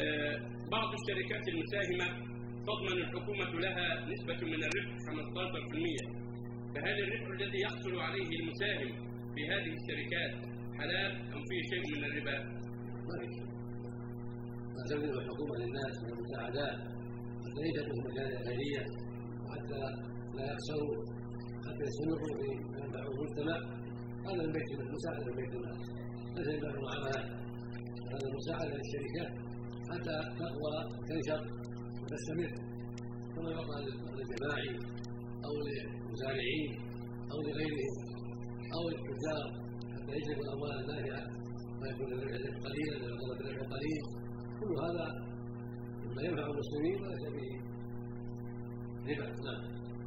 آه، بعض الشركات المساهمة تضمن الحكومة لها نسبة من الربح 15% فهل الربح الذي يحصل عليه المساهم في هذه الشركات حلال أم فيه شيء من الربا؟ ما في ما الحكومة للناس من المساعدات حتى يجدوا مجال خيرية وحتى لا يخسروا حتى يستمروا في ينفع المجتمع. هذا من بيت المساعدة من بيت المال. ليس ينبغي المعاملات هذا المساعدة للشركات. حتى تقوى وتنشط وتستمر كما يقع للجماعي أو للمزارعين أو لغيرهم أو للتجار حتى يجلبوا الاموال النافعه ويكون الربح قليلا ويغلب الربح قليل كل هذا مما ينفع المسلمين وليس به ربا. نعم.